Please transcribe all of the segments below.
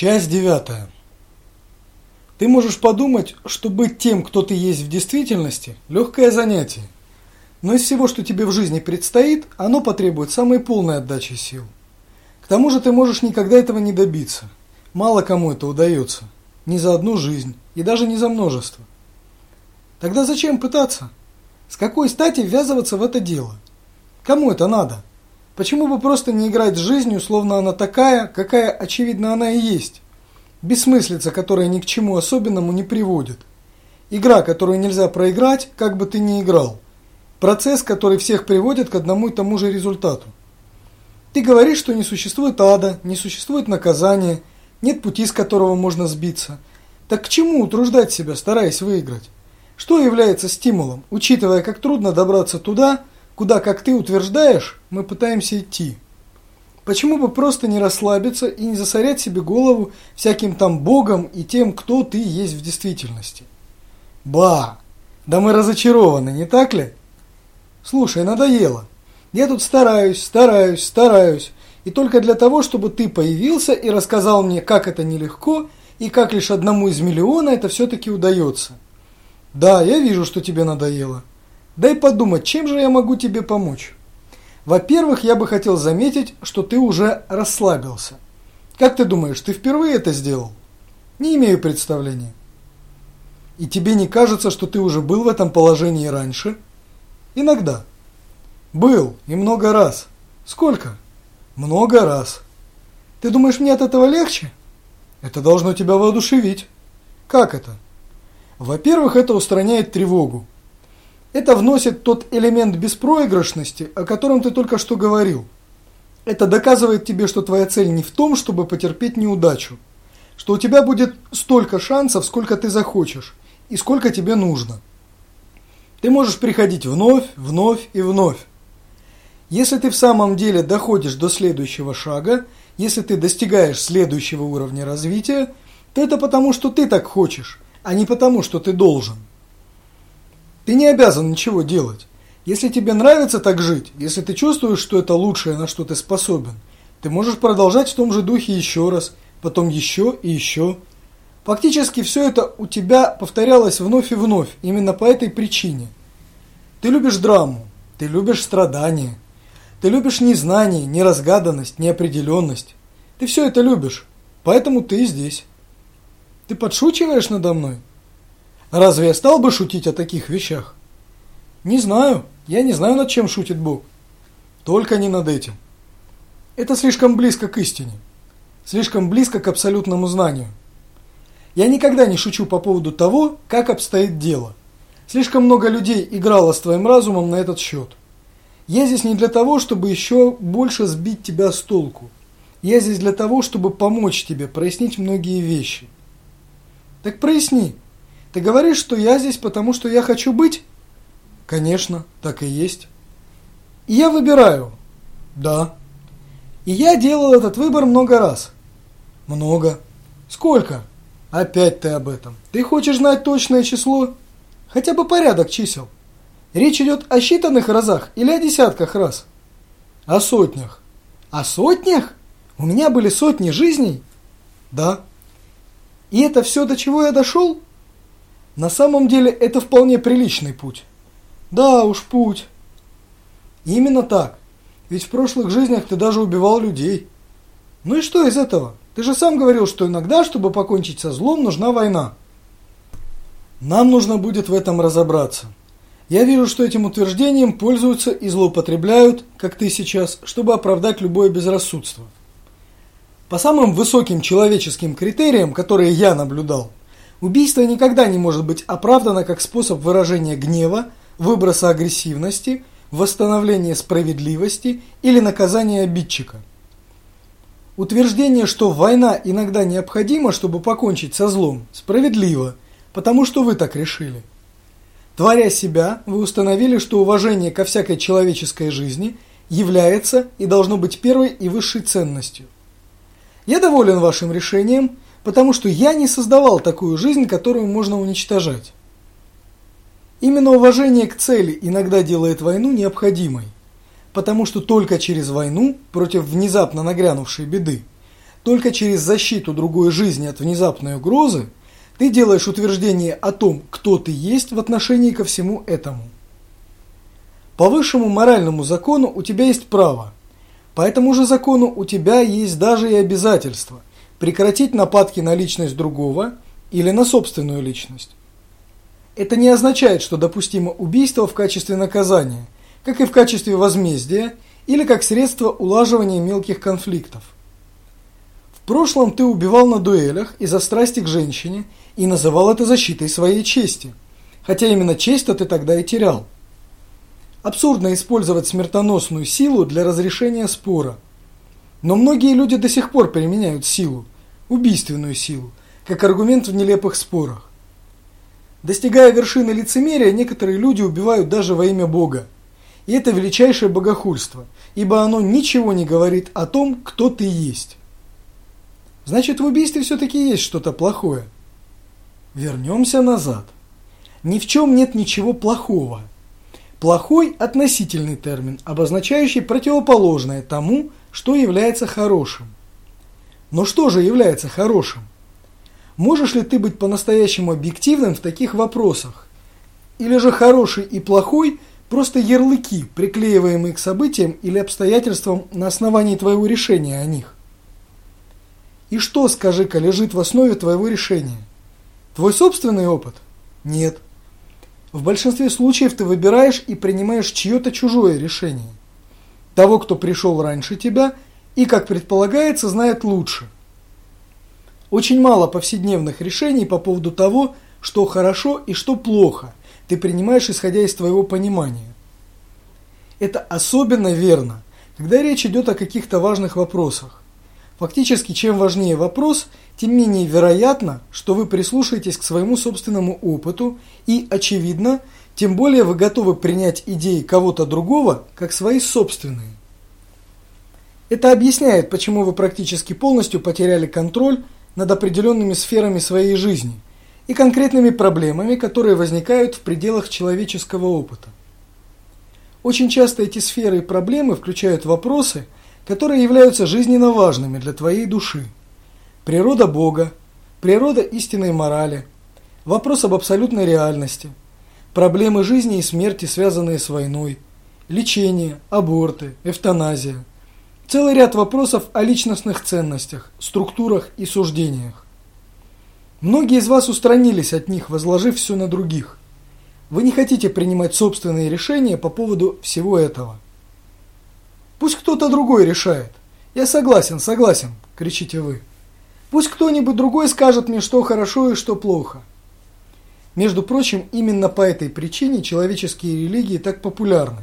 Часть девятая. Ты можешь подумать, что быть тем, кто ты есть в действительности, легкое занятие. Но из всего, что тебе в жизни предстоит, оно потребует самой полной отдачи сил. К тому же ты можешь никогда этого не добиться. Мало кому это удается. Ни за одну жизнь, и даже не за множество. Тогда зачем пытаться? С какой стати ввязываться в это дело? Кому это надо? Почему бы просто не играть с жизнью, словно она такая, какая, очевидно, она и есть? Бессмыслица, которая ни к чему особенному не приводит. Игра, которую нельзя проиграть, как бы ты ни играл. Процесс, который всех приводит к одному и тому же результату. Ты говоришь, что не существует ада, не существует наказания, нет пути, с которого можно сбиться. Так к чему утруждать себя, стараясь выиграть? Что является стимулом, учитывая, как трудно добраться туда, куда, как ты утверждаешь, мы пытаемся идти. Почему бы просто не расслабиться и не засорять себе голову всяким там богом и тем, кто ты есть в действительности? Ба! Да мы разочарованы, не так ли? Слушай, надоело. Я тут стараюсь, стараюсь, стараюсь. И только для того, чтобы ты появился и рассказал мне, как это нелегко, и как лишь одному из миллиона это все-таки удается. Да, я вижу, что тебе надоело. Дай подумать, чем же я могу тебе помочь? Во-первых, я бы хотел заметить, что ты уже расслабился. Как ты думаешь, ты впервые это сделал? Не имею представления. И тебе не кажется, что ты уже был в этом положении раньше? Иногда. Был, и много раз. Сколько? Много раз. Ты думаешь, мне от этого легче? Это должно тебя воодушевить. Как это? Во-первых, это устраняет тревогу. Это вносит тот элемент беспроигрышности, о котором ты только что говорил. Это доказывает тебе, что твоя цель не в том, чтобы потерпеть неудачу, что у тебя будет столько шансов, сколько ты захочешь, и сколько тебе нужно. Ты можешь приходить вновь, вновь и вновь. Если ты в самом деле доходишь до следующего шага, если ты достигаешь следующего уровня развития, то это потому, что ты так хочешь, а не потому, что ты должен. Ты не обязан ничего делать. Если тебе нравится так жить, если ты чувствуешь, что это лучшее, на что ты способен, ты можешь продолжать в том же духе еще раз, потом еще и еще. Фактически все это у тебя повторялось вновь и вновь, именно по этой причине. Ты любишь драму, ты любишь страдания, ты любишь незнание, неразгаданность, неопределенность. Ты все это любишь, поэтому ты здесь. Ты подшучиваешь надо мной? Разве я стал бы шутить о таких вещах? Не знаю. Я не знаю, над чем шутит Бог. Только не над этим. Это слишком близко к истине. Слишком близко к абсолютному знанию. Я никогда не шучу по поводу того, как обстоит дело. Слишком много людей играло с твоим разумом на этот счет. Я здесь не для того, чтобы еще больше сбить тебя с толку. Я здесь для того, чтобы помочь тебе прояснить многие вещи. Так проясни. Ты говоришь, что я здесь, потому что я хочу быть? Конечно, так и есть. И я выбираю. Да. И я делал этот выбор много раз. Много. Сколько? Опять ты об этом. Ты хочешь знать точное число? Хотя бы порядок чисел. Речь идет о считанных разах или о десятках раз? О сотнях. О сотнях? У меня были сотни жизней? Да. И это все, до чего я дошел? На самом деле это вполне приличный путь. Да уж, путь. Именно так. Ведь в прошлых жизнях ты даже убивал людей. Ну и что из этого? Ты же сам говорил, что иногда, чтобы покончить со злом, нужна война. Нам нужно будет в этом разобраться. Я вижу, что этим утверждением пользуются и злоупотребляют, как ты сейчас, чтобы оправдать любое безрассудство. По самым высоким человеческим критериям, которые я наблюдал, Убийство никогда не может быть оправдано как способ выражения гнева, выброса агрессивности, восстановления справедливости или наказания обидчика. Утверждение, что война иногда необходима, чтобы покончить со злом, справедливо, потому что вы так решили. Творя себя, вы установили, что уважение ко всякой человеческой жизни является и должно быть первой и высшей ценностью. Я доволен вашим решением – потому что я не создавал такую жизнь, которую можно уничтожать. Именно уважение к цели иногда делает войну необходимой, потому что только через войну против внезапно нагрянувшей беды, только через защиту другой жизни от внезапной угрозы ты делаешь утверждение о том, кто ты есть в отношении ко всему этому. По высшему моральному закону у тебя есть право. По этому же закону у тебя есть даже и обязательство прекратить нападки на личность другого или на собственную личность. Это не означает, что допустимо убийство в качестве наказания, как и в качестве возмездия или как средство улаживания мелких конфликтов. В прошлом ты убивал на дуэлях из-за страсти к женщине и называл это защитой своей чести, хотя именно честь-то ты тогда и терял. Абсурдно использовать смертоносную силу для разрешения спора. Но многие люди до сих пор применяют силу, убийственную силу, как аргумент в нелепых спорах. Достигая вершины лицемерия, некоторые люди убивают даже во имя Бога. И это величайшее богохульство, ибо оно ничего не говорит о том, кто ты есть. Значит, в убийстве все-таки есть что-то плохое. Вернемся назад. Ни в чем нет ничего плохого. Плохой – относительный термин, обозначающий противоположное тому, что является хорошим. Но что же является хорошим? Можешь ли ты быть по-настоящему объективным в таких вопросах? Или же хороший и плохой – просто ярлыки, приклеиваемые к событиям или обстоятельствам на основании твоего решения о них? И что, скажи-ка, лежит в основе твоего решения? Твой собственный опыт? Нет. В большинстве случаев ты выбираешь и принимаешь чье-то чужое решение. Того, кто пришел раньше тебя и, как предполагается, знает лучше – очень мало повседневных решений по поводу того, что хорошо и что плохо, ты принимаешь исходя из твоего понимания. Это особенно верно, когда речь идет о каких-то важных вопросах. Фактически, чем важнее вопрос, тем менее вероятно, что вы прислушаетесь к своему собственному опыту и, очевидно, тем более вы готовы принять идеи кого-то другого как свои собственные. Это объясняет, почему вы практически полностью потеряли контроль над определенными сферами своей жизни и конкретными проблемами, которые возникают в пределах человеческого опыта. Очень часто эти сферы и проблемы включают вопросы, которые являются жизненно важными для твоей души. Природа Бога, природа истинной морали, вопрос об абсолютной реальности, проблемы жизни и смерти, связанные с войной, лечение, аборты, эвтаназия – Целый ряд вопросов о личностных ценностях, структурах и суждениях. Многие из вас устранились от них, возложив все на других. Вы не хотите принимать собственные решения по поводу всего этого. Пусть кто-то другой решает. Я согласен, согласен, кричите вы. Пусть кто-нибудь другой скажет мне, что хорошо и что плохо. Между прочим, именно по этой причине человеческие религии так популярны.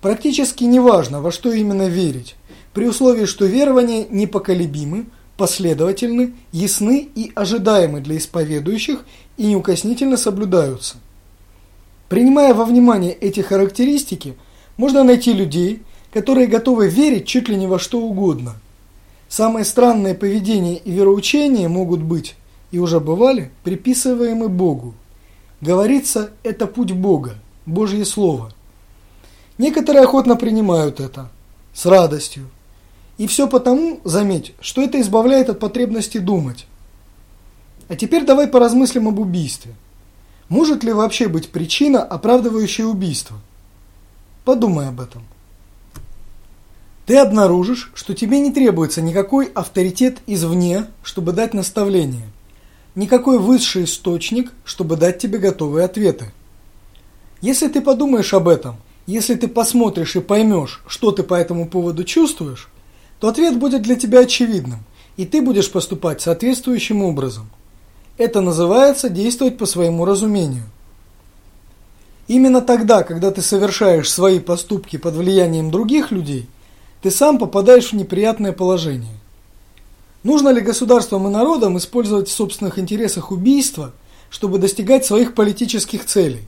Практически неважно, во что именно верить, при условии, что верования непоколебимы, последовательны, ясны и ожидаемы для исповедующих и неукоснительно соблюдаются. Принимая во внимание эти характеристики, можно найти людей, которые готовы верить чуть ли не во что угодно. Самые странные поведения и вероучения могут быть, и уже бывали, приписываемы Богу. Говорится, это путь Бога, Божье Слово. Некоторые охотно принимают это, с радостью, и все потому, заметь, что это избавляет от потребности думать. А теперь давай поразмыслим об убийстве. Может ли вообще быть причина, оправдывающая убийство? Подумай об этом. Ты обнаружишь, что тебе не требуется никакой авторитет извне, чтобы дать наставление. Никакой высший источник, чтобы дать тебе готовые ответы. Если ты подумаешь об этом, если ты посмотришь и поймешь, что ты по этому поводу чувствуешь, то ответ будет для тебя очевидным, и ты будешь поступать соответствующим образом. Это называется действовать по своему разумению. Именно тогда, когда ты совершаешь свои поступки под влиянием других людей, ты сам попадаешь в неприятное положение. Нужно ли государствам и народам использовать в собственных интересах убийство, чтобы достигать своих политических целей?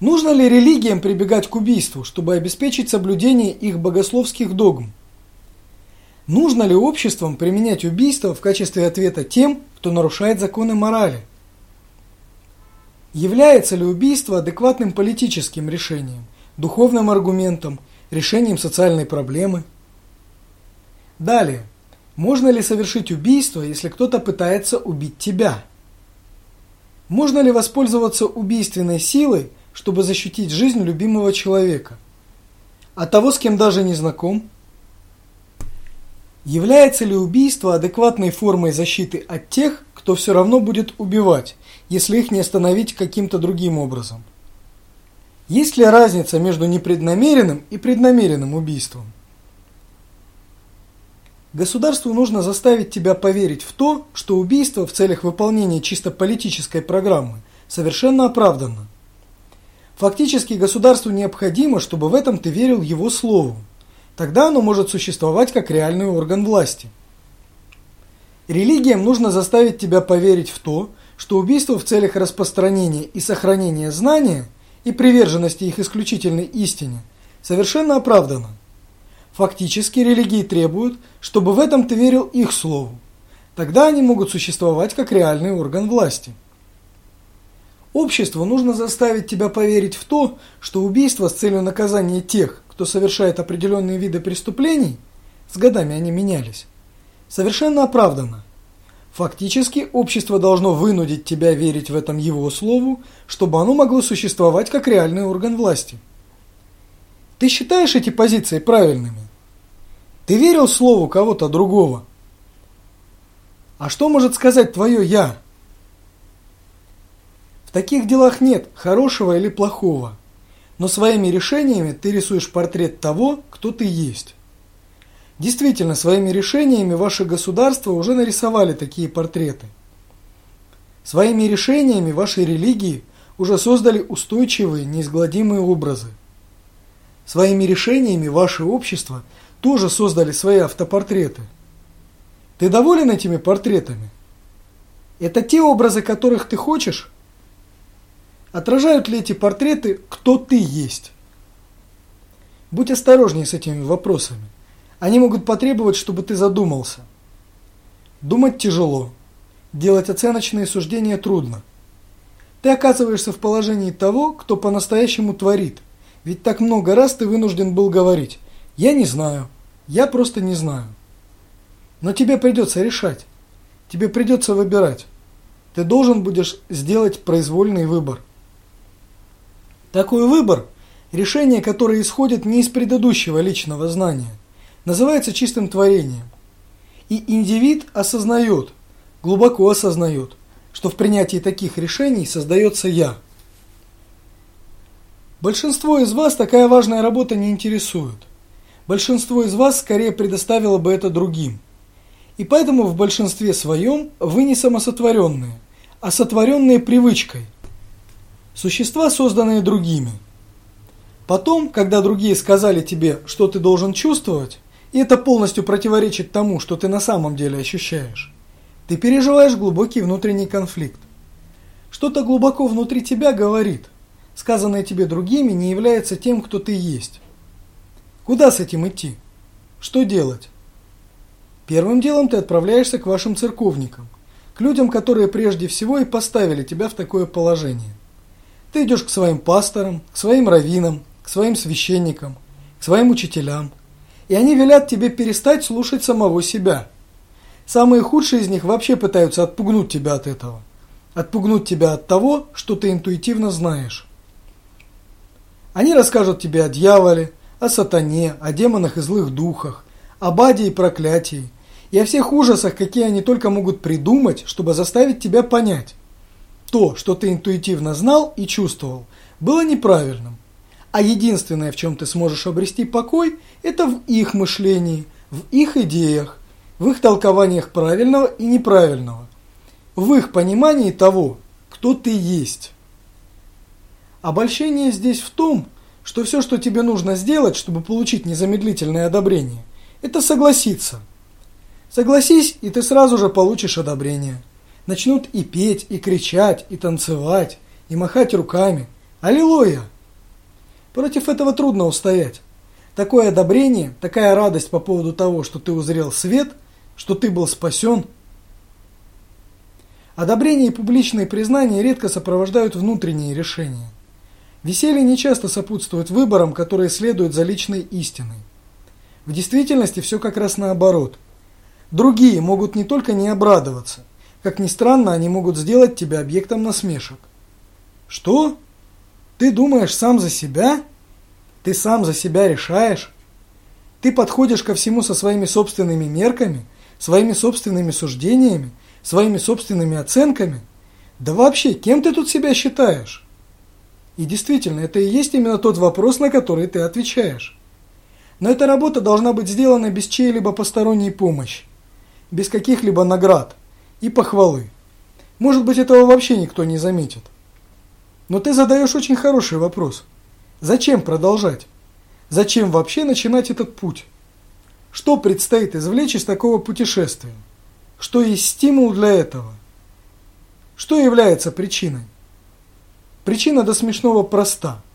Нужно ли религиям прибегать к убийству, чтобы обеспечить соблюдение их богословских догм? Нужно ли обществам применять убийство в качестве ответа тем, кто нарушает законы морали? Является ли убийство адекватным политическим решением, духовным аргументом, решением социальной проблемы? Далее. Можно ли совершить убийство, если кто-то пытается убить тебя? Можно ли воспользоваться убийственной силой, чтобы защитить жизнь любимого человека? А того, с кем даже не знаком? Является ли убийство адекватной формой защиты от тех, кто все равно будет убивать, если их не остановить каким-то другим образом? Есть ли разница между непреднамеренным и преднамеренным убийством? Государству нужно заставить тебя поверить в то, что убийство в целях выполнения чисто политической программы совершенно оправданно. Фактически государству необходимо, чтобы в этом ты верил его слову. Тогда оно может существовать как реальный орган власти. Религиям нужно заставить тебя поверить в то, что убийство в целях распространения и сохранения знания и приверженности их исключительной истине совершенно оправдано. Фактически религии требуют, чтобы в этом ты верил их слову. Тогда они могут существовать как реальный орган власти. Обществу нужно заставить тебя поверить в то, что убийство с целью наказания тех, кто совершает определенные виды преступлений, с годами они менялись, совершенно оправдано. Фактически общество должно вынудить тебя верить в этом его слову, чтобы оно могло существовать как реальный орган власти. Ты считаешь эти позиции правильными? Ты верил слову кого-то другого? А что может сказать твое «я»? В таких делах нет хорошего или плохого, но своими решениями ты рисуешь портрет того, кто ты есть. Действительно, своими решениями ваше государство уже нарисовали такие портреты. Своими решениями вашей религии уже создали устойчивые, неизгладимые образы. Своими решениями ваше общество тоже создали свои автопортреты. Ты доволен этими портретами? Это те образы, которых ты хочешь? Отражают ли эти портреты, кто ты есть? Будь осторожнее с этими вопросами. Они могут потребовать, чтобы ты задумался. Думать тяжело. Делать оценочные суждения трудно. Ты оказываешься в положении того, кто по-настоящему творит – ведь так много раз ты вынужден был говорить «Я не знаю, я просто не знаю». Но тебе придется решать, тебе придется выбирать. Ты должен будешь сделать произвольный выбор. Такой выбор, решение, которое исходит не из предыдущего личного знания, называется чистым творением. И индивид осознает, глубоко осознает, что в принятии таких решений создается «я». Большинство из вас такая важная работа не интересует. Большинство из вас скорее предоставило бы это другим. И поэтому в большинстве своем вы не самосотворенные, а сотворенные привычкой. Существа, созданные другими. Потом, когда другие сказали тебе, что ты должен чувствовать, и это полностью противоречит тому, что ты на самом деле ощущаешь, ты переживаешь глубокий внутренний конфликт. Что-то глубоко внутри тебя говорит – сказанное тебе другими, не является тем, кто ты есть. Куда с этим идти? Что делать? Первым делом ты отправляешься к вашим церковникам, к людям, которые прежде всего и поставили тебя в такое положение. Ты идешь к своим пасторам, к своим раввинам, к своим священникам, к своим учителям, и они велят тебе перестать слушать самого себя. Самые худшие из них вообще пытаются отпугнуть тебя от этого. Отпугнуть тебя от того, что ты интуитивно знаешь. Они расскажут тебе о дьяволе, о сатане, о демонах и злых духах, об аде и проклятии, и о всех ужасах, какие они только могут придумать, чтобы заставить тебя понять. То, что ты интуитивно знал и чувствовал, было неправильным. А единственное, в чем ты сможешь обрести покой, это в их мышлении, в их идеях, в их толкованиях правильного и неправильного, в их понимании того, кто ты есть. Обольщение здесь в том, что все, что тебе нужно сделать, чтобы получить незамедлительное одобрение, это согласиться. Согласись, и ты сразу же получишь одобрение. Начнут и петь, и кричать, и танцевать, и махать руками. Аллилуйя! Против этого трудно устоять. Такое одобрение, такая радость по поводу того, что ты узрел свет, что ты был спасен. Одобрение и публичные признания редко сопровождают внутренние решения. Веселье нечасто сопутствует выборам, которые следуют за личной истиной. В действительности все как раз наоборот. Другие могут не только не обрадоваться, как ни странно, они могут сделать тебя объектом насмешек. Что? Ты думаешь сам за себя? Ты сам за себя решаешь? Ты подходишь ко всему со своими собственными мерками, своими собственными суждениями, своими собственными оценками? Да вообще, кем ты тут себя считаешь? И действительно, это и есть именно тот вопрос, на который ты отвечаешь. Но эта работа должна быть сделана без чьей-либо посторонней помощи, без каких-либо наград и похвалы. Может быть, этого вообще никто не заметит. Но ты задаешь очень хороший вопрос. Зачем продолжать? Зачем вообще начинать этот путь? Что предстоит извлечь из такого путешествия? Что есть стимул для этого? Что является причиной? Причина до смешного проста –